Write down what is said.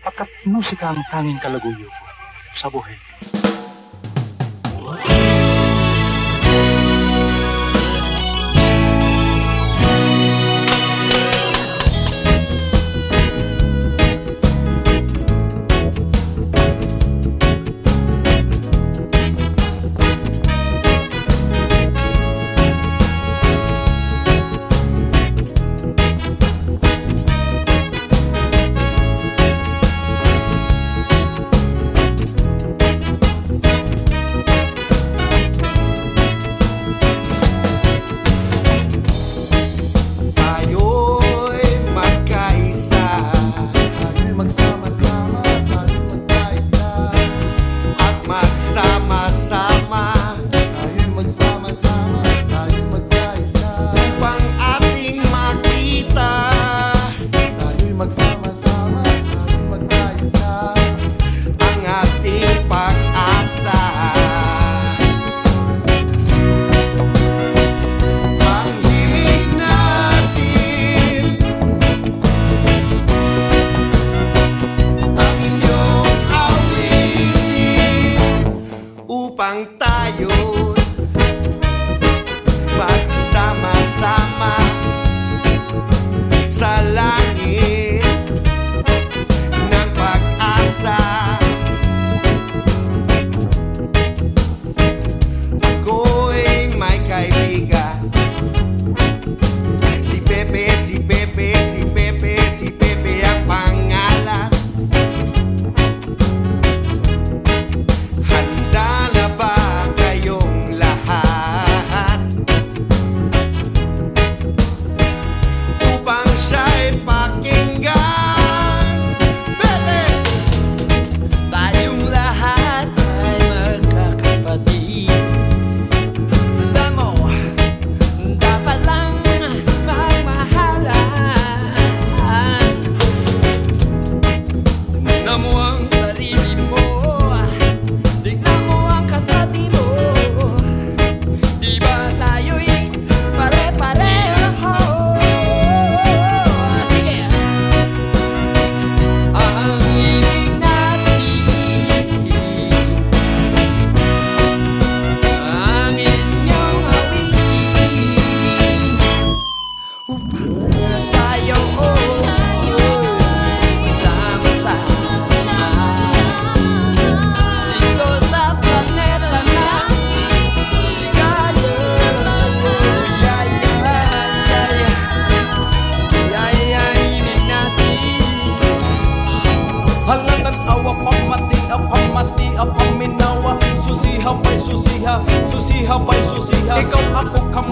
Pagkat musika ang tanging kalaguyo sa buhay. upang tayo magsama-sama sa lahat. I'm one. Ikaw ay susiha Ikaw ako kamay